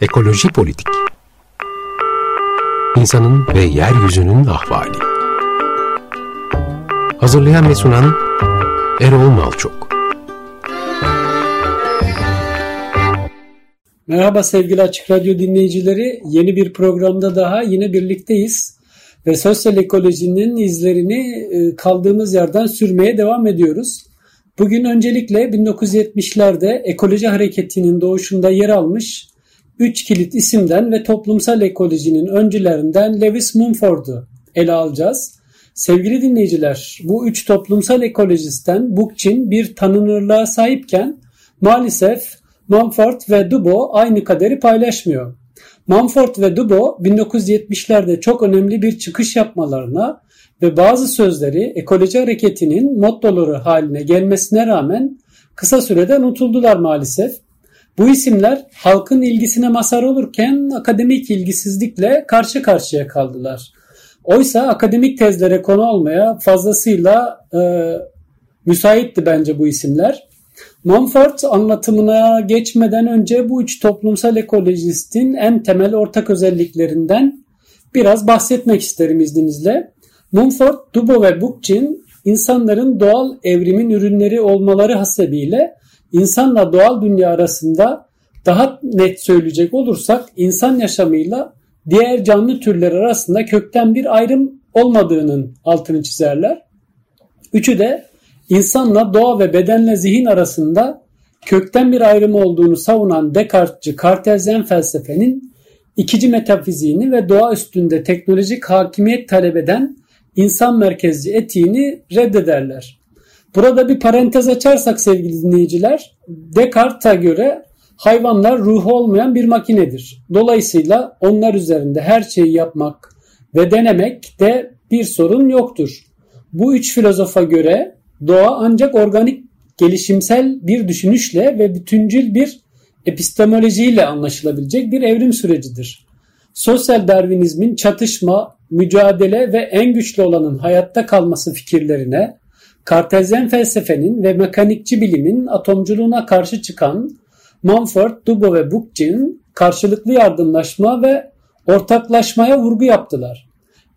Ekoloji Politik İnsanın ve Yeryüzünün Ahvali Hazırlayan ve sunan Erol Malçok Merhaba sevgili Açık Radyo dinleyicileri. Yeni bir programda daha yine birlikteyiz. Ve sosyal ekolojinin izlerini e, kaldığımız yerden sürmeye devam ediyoruz. Bugün öncelikle 1970'lerde ekoloji hareketinin doğuşunda yer almış üç kilit isimden ve toplumsal ekolojinin öncülerinden Lewis Mumford'u ele alacağız. Sevgili dinleyiciler, bu üç toplumsal ekolojisten Bookchin bir tanınırlığa sahipken maalesef Mumford ve Dubo aynı kaderi paylaşmıyor. Mumford ve Dubo 1970'lerde çok önemli bir çıkış yapmalarına ve bazı sözleri ekoloji hareketinin mottoları haline gelmesine rağmen kısa sürede unutuldular maalesef. Bu isimler halkın ilgisine mazhar olurken akademik ilgisizlikle karşı karşıya kaldılar. Oysa akademik tezlere konu olmaya fazlasıyla e, müsaitti bence bu isimler. Mumford anlatımına geçmeden önce bu üç toplumsal ekolojistin en temel ortak özelliklerinden biraz bahsetmek isterim izninizle. Mumford, Dubo ve Bookchin insanların doğal evrimin ürünleri olmaları hasebiyle insanla doğal dünya arasında daha net söyleyecek olursak insan yaşamıyla diğer canlı türler arasında kökten bir ayrım olmadığının altını çizerler. Üçü de insanla doğa ve bedenle zihin arasında kökten bir ayrım olduğunu savunan Descartes'ci Kartezyen felsefenin ikici metafiziğini ve doğa üstünde teknolojik hakimiyet talep eden insan merkezci etiğini reddederler. Burada bir parantez açarsak sevgili dinleyiciler, Descartes'a göre hayvanlar ruhu olmayan bir makinedir. Dolayısıyla onlar üzerinde her şeyi yapmak ve denemek de bir sorun yoktur. Bu üç filozofa göre doğa ancak organik gelişimsel bir düşünüşle ve bütüncül bir epistemolojiyle anlaşılabilecek bir evrim sürecidir. Sosyal Darwinizmin çatışma, mücadele ve en güçlü olanın hayatta kalması fikirlerine, Kartezyen felsefenin ve mekanikçi bilimin atomculuğuna karşı çıkan Mumford, Dubo ve Bookchin karşılıklı yardımlaşma ve ortaklaşmaya vurgu yaptılar.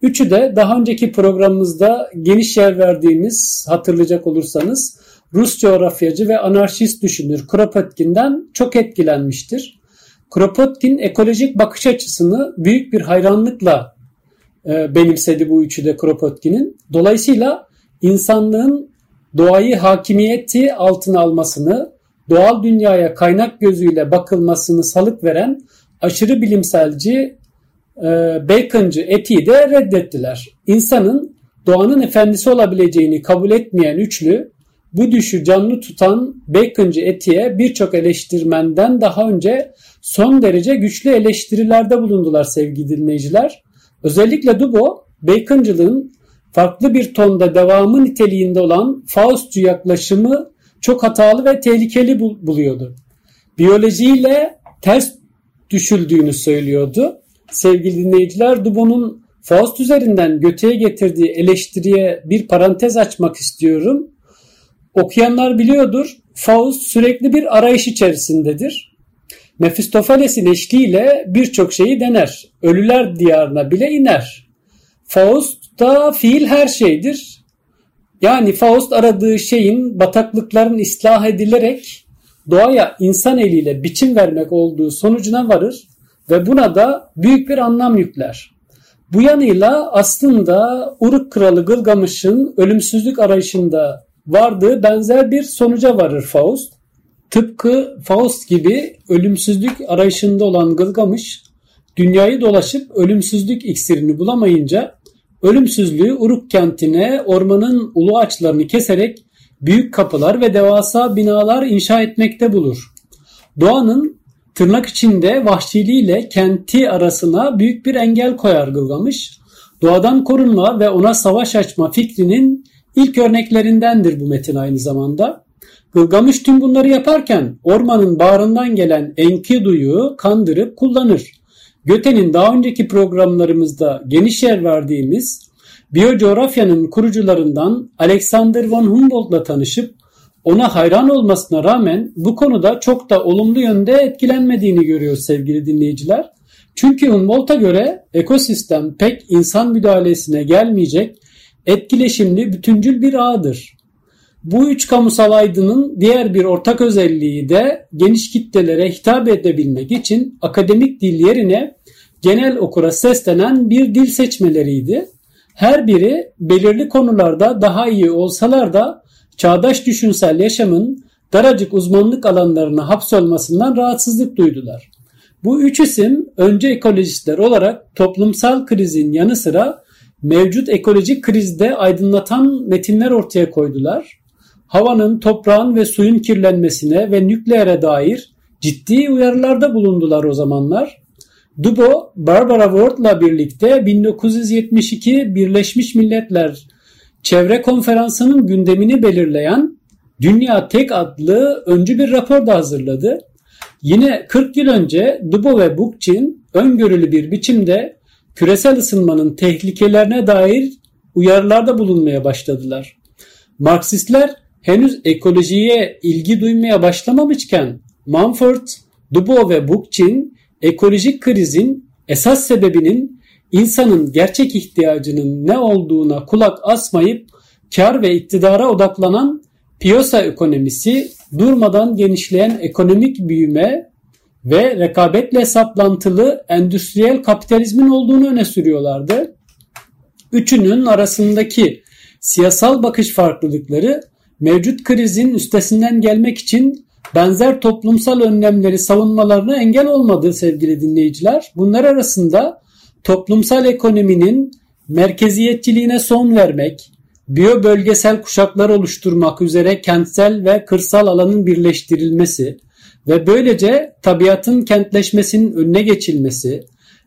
Üçü de daha önceki programımızda geniş yer verdiğimiz hatırlayacak olursanız Rus coğrafyacı ve anarşist düşünür Kropotkin'den çok etkilenmiştir. Kropotkin ekolojik bakış açısını büyük bir hayranlıkla e, benimsedi bu üçü de Kropotkin'in. Dolayısıyla insanlığın doğayı hakimiyeti altına almasını, doğal dünyaya kaynak gözüyle bakılmasını salık veren aşırı bilimselci e, Bacon'cı etiği de reddettiler. İnsanın doğanın efendisi olabileceğini kabul etmeyen üçlü bu düşü canlı tutan Bacon'cı etiğe birçok eleştirmenden daha önce son derece güçlü eleştirilerde bulundular sevgili dinleyiciler. Özellikle Dubo, Bacon'cılığın farklı bir tonda devamı niteliğinde olan Faustçu yaklaşımı çok hatalı ve tehlikeli buluyordu. Biyolojiyle ters düşüldüğünü söylüyordu. Sevgili dinleyiciler Dubo'nun Faust üzerinden göteye getirdiği eleştiriye bir parantez açmak istiyorum. Okuyanlar biliyordur. Faust sürekli bir arayış içerisindedir. Mephistopheles'in eşliğiyle birçok şeyi dener. Ölüler diyarına bile iner. Faust da fiil her şeydir. Yani Faust aradığı şeyin bataklıkların ıslah edilerek doğaya insan eliyle biçim vermek olduğu sonucuna varır ve buna da büyük bir anlam yükler. Bu yanıyla aslında Uruk Kralı Gılgamış'ın ölümsüzlük arayışında vardığı benzer bir sonuca varır Faust. Tıpkı Faust gibi ölümsüzlük arayışında olan Gılgamış, dünyayı dolaşıp ölümsüzlük iksirini bulamayınca ölümsüzlüğü Uruk kentine ormanın ulu ağaçlarını keserek büyük kapılar ve devasa binalar inşa etmekte bulur. Doğanın tırnak içinde vahşiliğiyle kenti arasına büyük bir engel koyar Gılgamış. Doğadan korunma ve ona savaş açma fikrinin ilk örneklerindendir bu metin aynı zamanda. Gılgamış tüm bunları yaparken ormanın bağrından gelen Enkidu'yu kandırıp kullanır. Göte'nin daha önceki programlarımızda geniş yer verdiğimiz biyocoğrafyanın kurucularından Alexander von Humboldt'la tanışıp ona hayran olmasına rağmen bu konuda çok da olumlu yönde etkilenmediğini görüyor sevgili dinleyiciler. Çünkü Humboldt'a göre ekosistem pek insan müdahalesine gelmeyecek etkileşimli bütüncül bir ağdır. Bu üç kamusal aydının diğer bir ortak özelliği de geniş kitlelere hitap edebilmek için akademik dil yerine genel okura seslenen bir dil seçmeleriydi. Her biri belirli konularda daha iyi olsalar da çağdaş düşünsel yaşamın daracık uzmanlık alanlarına hapsolmasından rahatsızlık duydular. Bu üç isim önce ekolojistler olarak toplumsal krizin yanı sıra mevcut ekolojik krizde aydınlatan metinler ortaya koydular. Havanın, toprağın ve suyun kirlenmesine ve nükleere dair ciddi uyarılarda bulundular o zamanlar. Dubo, Barbara Ward'la birlikte 1972 Birleşmiş Milletler Çevre Konferansı'nın gündemini belirleyen Dünya Tek adlı öncü bir rapor da hazırladı. Yine 40 yıl önce Dubo ve Bookchin öngörülü bir biçimde küresel ısınmanın tehlikelerine dair uyarılarda bulunmaya başladılar. Marksistler henüz ekolojiye ilgi duymaya başlamamışken Mumford, Dubo ve Bookchin ekolojik krizin esas sebebinin insanın gerçek ihtiyacının ne olduğuna kulak asmayıp kar ve iktidara odaklanan piyasa ekonomisi, durmadan genişleyen ekonomik büyüme ve rekabetle saplantılı endüstriyel kapitalizmin olduğunu öne sürüyorlardı. Üçünün arasındaki siyasal bakış farklılıkları mevcut krizin üstesinden gelmek için benzer toplumsal önlemleri savunmalarına engel olmadı sevgili dinleyiciler. Bunlar arasında toplumsal ekonominin merkeziyetçiliğine son vermek, biyo bölgesel kuşaklar oluşturmak üzere kentsel ve kırsal alanın birleştirilmesi ve böylece tabiatın kentleşmesinin önüne geçilmesi,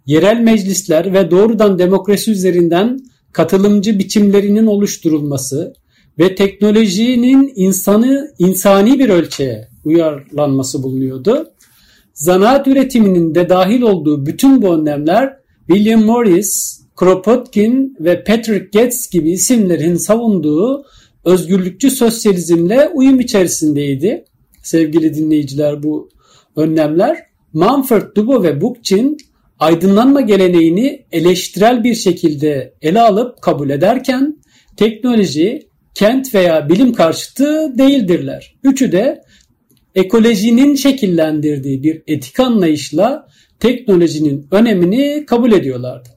yerel meclisler ve doğrudan demokrasi üzerinden katılımcı biçimlerinin oluşturulması ve teknolojinin insanı insani bir ölçeğe uyarlanması bulunuyordu. Zanaat üretiminin de dahil olduğu bütün bu önlemler William Morris, Kropotkin ve Patrick Getz gibi isimlerin savunduğu özgürlükçü sosyalizmle uyum içerisindeydi. Sevgili dinleyiciler bu önlemler Manfred Dubo ve Bookchin aydınlanma geleneğini eleştirel bir şekilde ele alıp kabul ederken teknoloji, kent veya bilim karşıtı değildirler. Üçü de ekolojinin şekillendirdiği bir etik anlayışla teknolojinin önemini kabul ediyorlardı.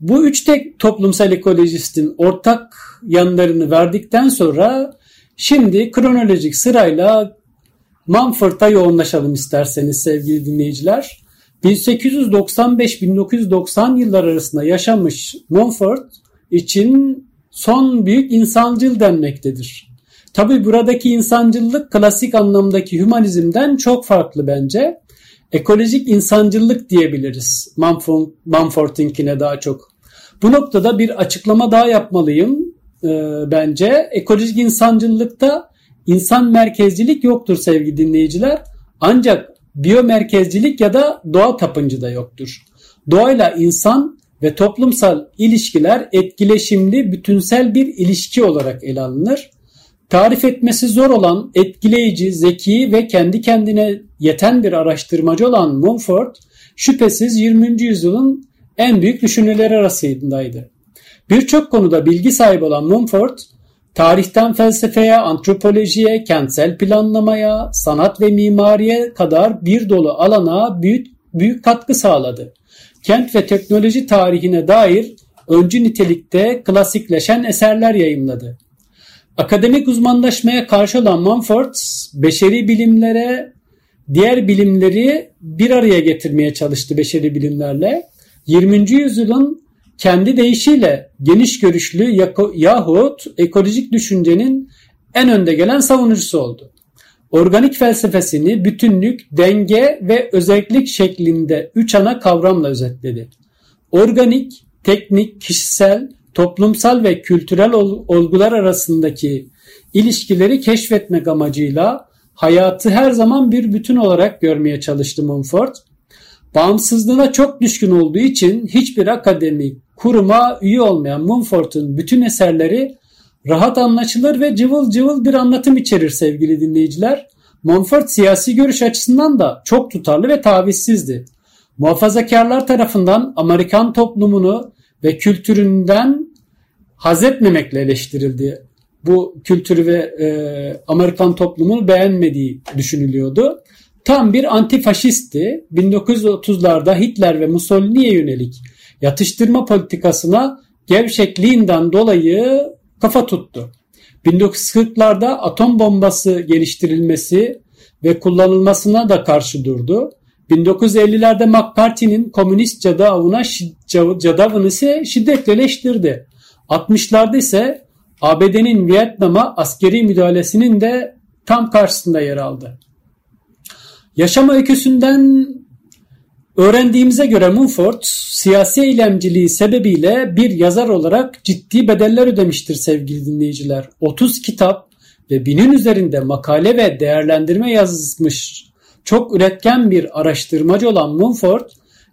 Bu üç tek toplumsal ekolojistin ortak yanlarını verdikten sonra şimdi kronolojik sırayla Mumford'a yoğunlaşalım isterseniz sevgili dinleyiciler. 1895-1990 yıllar arasında yaşamış Mumford için son büyük insancıl denmektedir. Tabi buradaki insancıllık klasik anlamdaki hümanizmden çok farklı bence. Ekolojik insancıllık diyebiliriz Mumford'inkine daha çok. Bu noktada bir açıklama daha yapmalıyım e, bence. Ekolojik insancılıkta insan merkezcilik yoktur sevgili dinleyiciler. Ancak biyomerkezcilik ya da doğa tapıncı da yoktur. Doğayla insan ve toplumsal ilişkiler etkileşimli bütünsel bir ilişki olarak ele alınır. Tarif etmesi zor olan etkileyici, zeki ve kendi kendine yeten bir araştırmacı olan Mumford şüphesiz 20. yüzyılın en büyük düşünürleri arasındaydı. Birçok konuda bilgi sahibi olan Mumford, tarihten felsefeye, antropolojiye, kentsel planlamaya, sanat ve mimariye kadar bir dolu alana büyük, büyük katkı sağladı. Kent ve teknoloji tarihine dair öncü nitelikte klasikleşen eserler yayımladı. Akademik uzmanlaşmaya karşı olan Mumford, beşeri bilimlere, diğer bilimleri bir araya getirmeye çalıştı beşeri bilimlerle. 20. yüzyılın kendi deyişiyle geniş görüşlü yahut ekolojik düşüncenin en önde gelen savunucusu oldu. Organik felsefesini bütünlük, denge ve özellik şeklinde üç ana kavramla özetledi. Organik, teknik, kişisel, toplumsal ve kültürel olgular arasındaki ilişkileri keşfetmek amacıyla hayatı her zaman bir bütün olarak görmeye çalıştı Mumford. Bağımsızlığına çok düşkün olduğu için hiçbir akademik kuruma üye olmayan Mumford'un bütün eserleri rahat anlaşılır ve cıvıl cıvıl bir anlatım içerir sevgili dinleyiciler. Montfort siyasi görüş açısından da çok tutarlı ve tavizsizdi. Muhafazakarlar tarafından Amerikan toplumunu ve kültüründen haz etmemekle eleştirildi. Bu kültürü ve e, Amerikan toplumunu beğenmediği düşünülüyordu. Tam bir antifaşistti. 1930'larda Hitler ve Mussolini'ye yönelik yatıştırma politikasına gevşekliğinden dolayı kafa tuttu. 1940'larda atom bombası geliştirilmesi ve kullanılmasına da karşı durdu. 1950'lerde McCarthy'nin komünist cadavına cadavını ise şiddetle eleştirdi. 60'larda ise ABD'nin Vietnam'a askeri müdahalesinin de tam karşısında yer aldı. Yaşam öyküsünden öğrendiğimize göre Mumford siyasi eylemciliği sebebiyle bir yazar olarak ciddi bedeller ödemiştir sevgili dinleyiciler. 30 kitap ve binin üzerinde makale ve değerlendirme yazmış çok üretken bir araştırmacı olan Mumford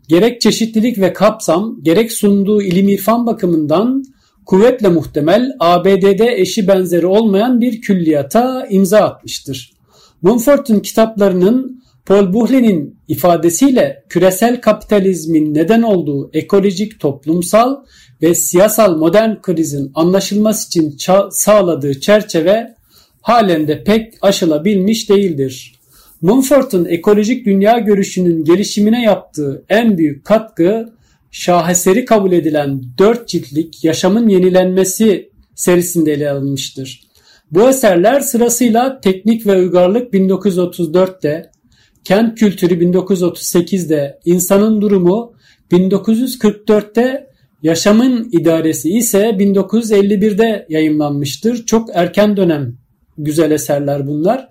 gerek çeşitlilik ve kapsam gerek sunduğu ilim irfan bakımından kuvvetle muhtemel ABD'de eşi benzeri olmayan bir külliyata imza atmıştır. Mumford'un kitaplarının Paul Buhle'nin ifadesiyle küresel kapitalizmin neden olduğu ekolojik, toplumsal ve siyasal modern krizin anlaşılması için sağladığı çerçeve halen de pek aşılabilmiş değildir. Mumford'un ekolojik dünya görüşünün gelişimine yaptığı en büyük katkı şaheseri kabul edilen dört ciltlik Yaşamın Yenilenmesi serisinde ele alınmıştır. Bu eserler sırasıyla Teknik ve Uygarlık 1934'te, Kent Kültürü 1938'de, İnsanın Durumu 1944'te, Yaşamın İdaresi ise 1951'de yayınlanmıştır. Çok erken dönem güzel eserler bunlar.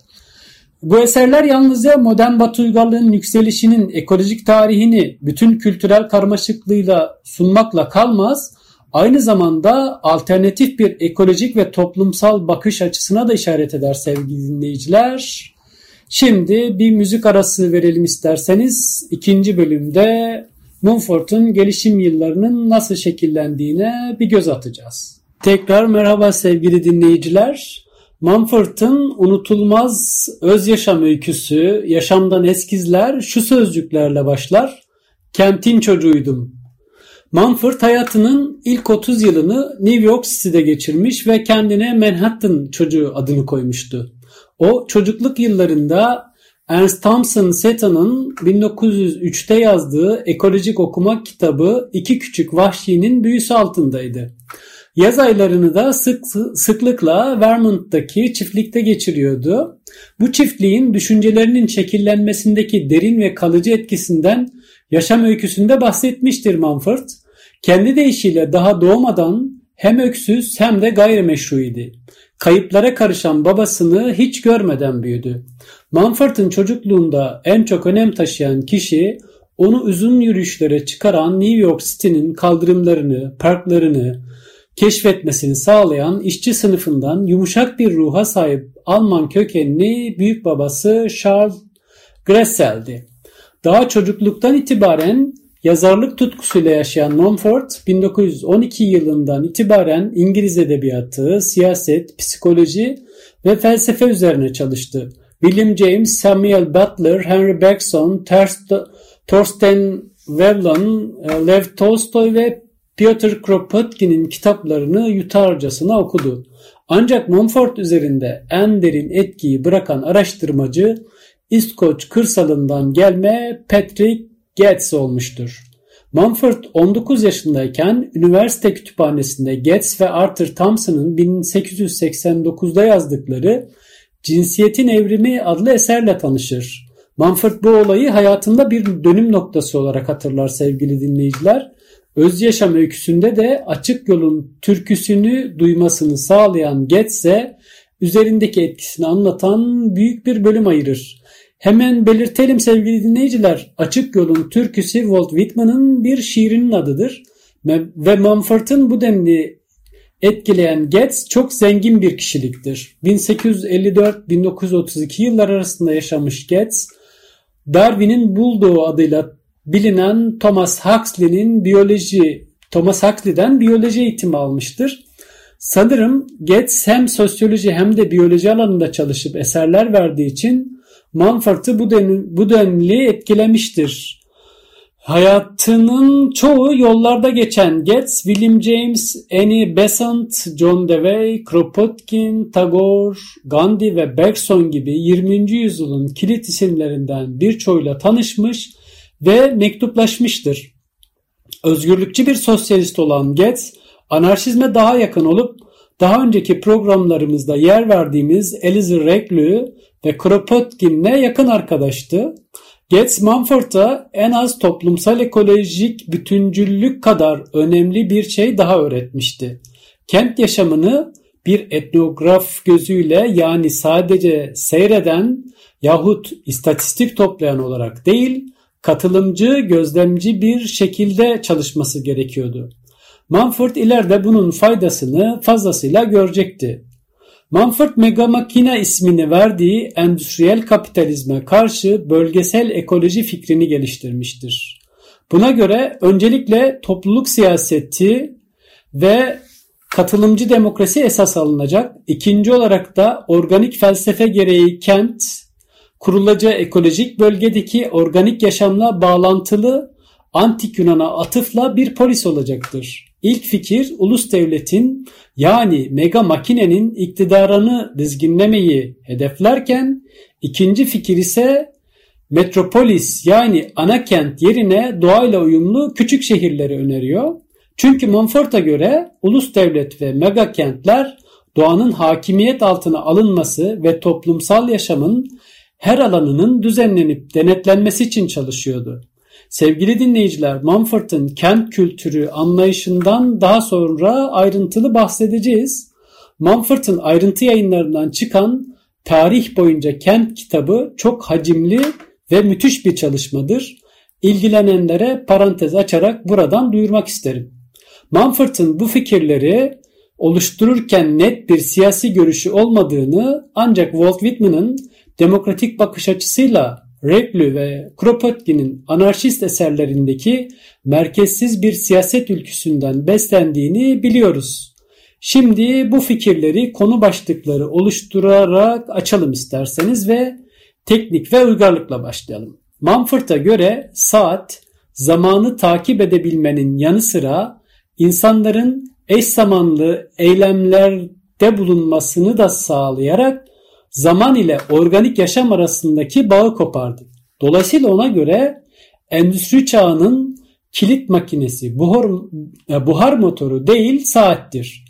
Bu eserler yalnızca modern batı uygarlığının yükselişinin ekolojik tarihini bütün kültürel karmaşıklığıyla sunmakla kalmaz, aynı zamanda alternatif bir ekolojik ve toplumsal bakış açısına da işaret eder sevgili dinleyiciler. Şimdi bir müzik arası verelim isterseniz. ikinci bölümde Mumford'un gelişim yıllarının nasıl şekillendiğine bir göz atacağız. Tekrar merhaba sevgili dinleyiciler. Mumford'un unutulmaz öz yaşam öyküsü, yaşamdan eskizler şu sözcüklerle başlar. Kentin çocuğuydum. Mumford hayatının ilk 30 yılını New York City'de geçirmiş ve kendine Manhattan çocuğu adını koymuştu. O çocukluk yıllarında Ernst Thompson Seton'un 1903'te yazdığı ekolojik okuma kitabı İki Küçük Vahşi'nin büyüsü altındaydı. Yaz aylarını da sık, sıklıkla Vermont'taki çiftlikte geçiriyordu. Bu çiftliğin düşüncelerinin şekillenmesindeki derin ve kalıcı etkisinden yaşam öyküsünde bahsetmiştir Mumford. Kendi deyişiyle daha doğmadan hem öksüz hem de gayrimeşruiydi. Kayıplara karışan babasını hiç görmeden büyüdü. Mumford'un çocukluğunda en çok önem taşıyan kişi onu uzun yürüyüşlere çıkaran New York City'nin kaldırımlarını, parklarını, keşfetmesini sağlayan işçi sınıfından yumuşak bir ruha sahip Alman kökenli büyük babası Charles Gressel'di. Daha çocukluktan itibaren yazarlık tutkusuyla yaşayan Mumford 1912 yılından itibaren İngiliz edebiyatı, siyaset, psikoloji ve felsefe üzerine çalıştı. William James, Samuel Butler, Henry Bergson, Thorstein Veblen, Lev Tolstoy ve Piotr Kropotkin'in kitaplarını yutarcasına okudu. Ancak Mumford üzerinde en derin etkiyi bırakan araştırmacı İskoç kırsalından gelme Patrick Getz olmuştur. Mumford 19 yaşındayken üniversite kütüphanesinde Getz ve Arthur Thompson'ın 1889'da yazdıkları Cinsiyetin Evrimi adlı eserle tanışır. Mumford bu olayı hayatında bir dönüm noktası olarak hatırlar sevgili dinleyiciler. Öz yaşam öyküsünde de açık yolun türküsünü duymasını sağlayan Getse üzerindeki etkisini anlatan büyük bir bölüm ayırır. Hemen belirtelim sevgili dinleyiciler. Açık Yolun türküsü Walt Whitman'ın bir şiirinin adıdır. Ve Mumford'un bu denli etkileyen Getz çok zengin bir kişiliktir. 1854-1932 yıllar arasında yaşamış Getz, Darwin'in bulduğu adıyla bilinen Thomas Huxley'nin biyoloji Thomas Huxley'den biyoloji eğitimi almıştır. Sanırım Getz hem sosyoloji hem de biyoloji alanında çalışıp eserler verdiği için Manford'u bu, den bu denli etkilemiştir. Hayatının çoğu yollarda geçen Getz, William James, Annie Besant, John Dewey, Kropotkin, Tagore, Gandhi ve Bergson gibi 20. yüzyılın kilit isimlerinden birçoğuyla tanışmış ve mektuplaşmıştır. Özgürlükçü bir sosyalist olan Getz, anarşizme daha yakın olup daha önceki programlarımızda yer verdiğimiz Eliezer Reclus ve Kropotkin'le yakın arkadaştı. Getz Mumford'a en az toplumsal ekolojik bütüncüllük kadar önemli bir şey daha öğretmişti. Kent yaşamını bir etnograf gözüyle yani sadece seyreden yahut istatistik toplayan olarak değil, katılımcı, gözlemci bir şekilde çalışması gerekiyordu. Mumford ileride bunun faydasını fazlasıyla görecekti. Mumford Megamakina ismini verdiği endüstriyel kapitalizme karşı bölgesel ekoloji fikrini geliştirmiştir. Buna göre öncelikle topluluk siyaseti ve katılımcı demokrasi esas alınacak. İkinci olarak da organik felsefe gereği kent, kurulacağı ekolojik bölgedeki organik yaşamla bağlantılı antik Yunan'a atıfla bir polis olacaktır. İlk fikir ulus devletin yani mega makinenin iktidarını dizginlemeyi hedeflerken ikinci fikir ise metropolis yani ana kent yerine doğayla uyumlu küçük şehirleri öneriyor. Çünkü Monfort'a göre ulus devlet ve mega kentler doğanın hakimiyet altına alınması ve toplumsal yaşamın her alanının düzenlenip denetlenmesi için çalışıyordu. Sevgili dinleyiciler, Mumford'un kent kültürü anlayışından daha sonra ayrıntılı bahsedeceğiz. Mumford'un ayrıntı yayınlarından çıkan Tarih boyunca kent kitabı çok hacimli ve müthiş bir çalışmadır. İlgilenenlere parantez açarak buradan duyurmak isterim. Mumford'un bu fikirleri oluştururken net bir siyasi görüşü olmadığını ancak Walt Whitman'ın demokratik bakış açısıyla Reglu ve Kropotkin'in anarşist eserlerindeki merkezsiz bir siyaset ülküsünden beslendiğini biliyoruz. Şimdi bu fikirleri konu başlıkları oluşturarak açalım isterseniz ve teknik ve uygarlıkla başlayalım. Mumford'a göre saat zamanı takip edebilmenin yanı sıra insanların eş zamanlı eylemlerde bulunmasını da sağlayarak zaman ile organik yaşam arasındaki bağı kopardı. Dolayısıyla ona göre endüstri çağının kilit makinesi buhar, e, buhar motoru değil saattir.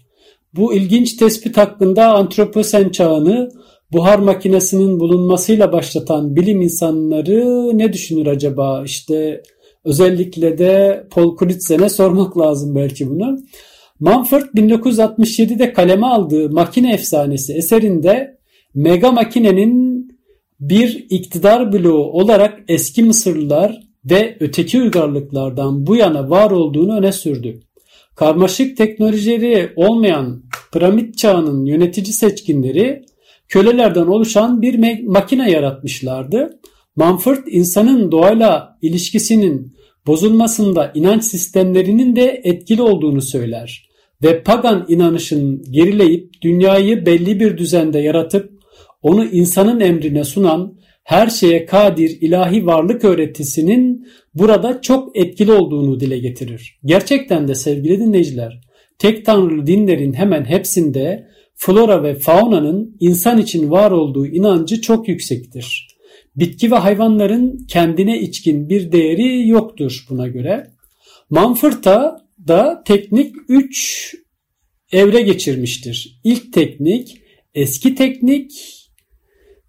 Bu ilginç tespit hakkında antroposen çağını buhar makinesinin bulunmasıyla başlatan bilim insanları ne düşünür acaba? İşte özellikle de Paul Crutzen sormak lazım belki bunu. Mumford 1967'de kaleme aldığı Makine Efsanesi eserinde Mega makinenin bir iktidar bloğu olarak eski Mısırlılar ve öteki uygarlıklardan bu yana var olduğunu öne sürdü. Karmaşık teknolojileri olmayan piramit çağının yönetici seçkinleri kölelerden oluşan bir makine yaratmışlardı. Mumford insanın doğayla ilişkisinin bozulmasında inanç sistemlerinin de etkili olduğunu söyler ve pagan inanışın gerileyip dünyayı belli bir düzende yaratıp onu insanın emrine sunan her şeye kadir ilahi varlık öğretisinin burada çok etkili olduğunu dile getirir. Gerçekten de sevgili dinleyiciler, tek tanrılı dinlerin hemen hepsinde flora ve faunanın insan için var olduğu inancı çok yüksektir. Bitki ve hayvanların kendine içkin bir değeri yoktur buna göre. Manfırta da teknik 3 evre geçirmiştir. İlk teknik eski teknik,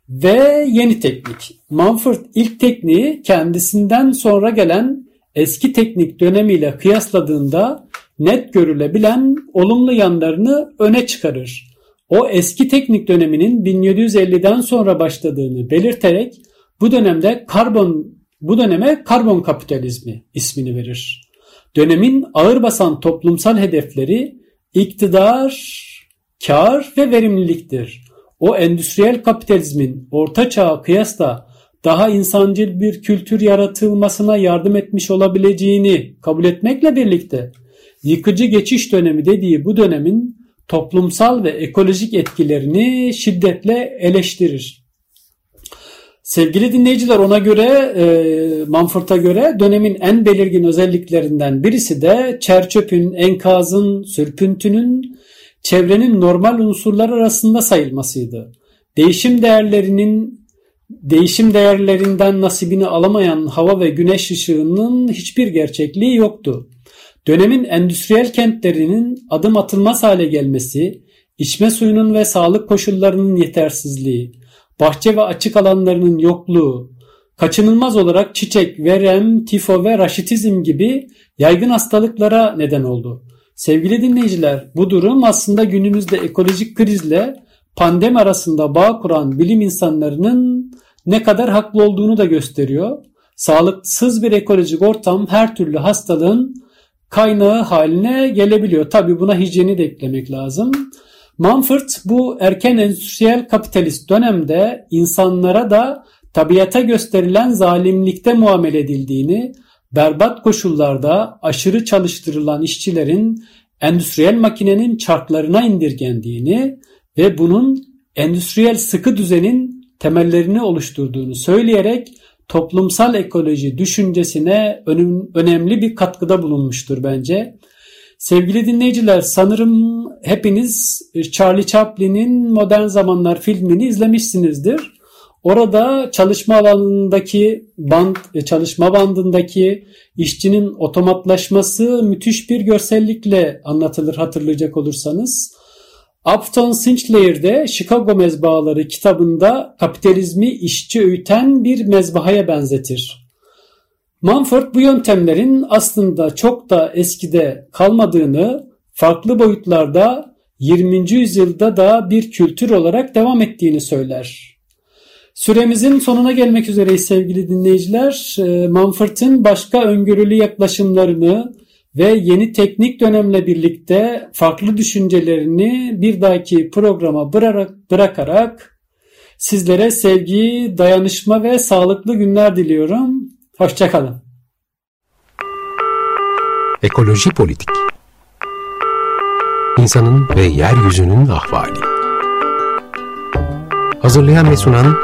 ve yeni teknik. Mumford ilk tekniği kendisinden sonra gelen eski teknik dönemiyle kıyasladığında net görülebilen olumlu yanlarını öne çıkarır. O eski teknik döneminin 1750'den sonra başladığını belirterek bu dönemde karbon bu döneme karbon kapitalizmi ismini verir. Dönemin ağır basan toplumsal hedefleri iktidar, kar ve verimliliktir o endüstriyel kapitalizmin orta çağa kıyasla daha insancıl bir kültür yaratılmasına yardım etmiş olabileceğini kabul etmekle birlikte yıkıcı geçiş dönemi dediği bu dönemin toplumsal ve ekolojik etkilerini şiddetle eleştirir. Sevgili dinleyiciler ona göre e, Manford'a göre dönemin en belirgin özelliklerinden birisi de çerçöpün, enkazın, sürpüntünün çevrenin normal unsurlar arasında sayılmasıydı. Değişim değerlerinin değişim değerlerinden nasibini alamayan hava ve güneş ışığının hiçbir gerçekliği yoktu. Dönemin endüstriyel kentlerinin adım atılmaz hale gelmesi, içme suyunun ve sağlık koşullarının yetersizliği, bahçe ve açık alanlarının yokluğu, kaçınılmaz olarak çiçek, verem, tifo ve raşitizm gibi yaygın hastalıklara neden oldu. Sevgili dinleyiciler, bu durum aslında günümüzde ekolojik krizle pandemi arasında bağ kuran bilim insanlarının ne kadar haklı olduğunu da gösteriyor. Sağlıksız bir ekolojik ortam her türlü hastalığın kaynağı haline gelebiliyor. Tabi buna hijyeni de eklemek lazım. Manford bu erken endüstriyel kapitalist dönemde insanlara da tabiata gösterilen zalimlikte muamele edildiğini, berbat koşullarda aşırı çalıştırılan işçilerin endüstriyel makinenin çarklarına indirgendiğini ve bunun endüstriyel sıkı düzenin temellerini oluşturduğunu söyleyerek toplumsal ekoloji düşüncesine önemli bir katkıda bulunmuştur bence. Sevgili dinleyiciler sanırım hepiniz Charlie Chaplin'in Modern Zamanlar filmini izlemişsinizdir. Orada çalışma alanındaki band, çalışma bandındaki işçinin otomatlaşması müthiş bir görsellikle anlatılır hatırlayacak olursanız. Upton Sinclair'de Chicago Mezbahaları kitabında kapitalizmi işçi öğüten bir mezbahaya benzetir. Manford bu yöntemlerin aslında çok da eskide kalmadığını, farklı boyutlarda 20. yüzyılda da bir kültür olarak devam ettiğini söyler. Süremizin sonuna gelmek üzereyiz sevgili dinleyiciler. Ee, Manford'un başka öngörülü yaklaşımlarını ve yeni teknik dönemle birlikte farklı düşüncelerini bir dahaki programa bırakarak sizlere sevgi, dayanışma ve sağlıklı günler diliyorum. Hoşçakalın. Ekoloji Politik İnsanın ve Yeryüzünün Ahvali Hazırlayan ve sunan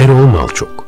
Erol Malçok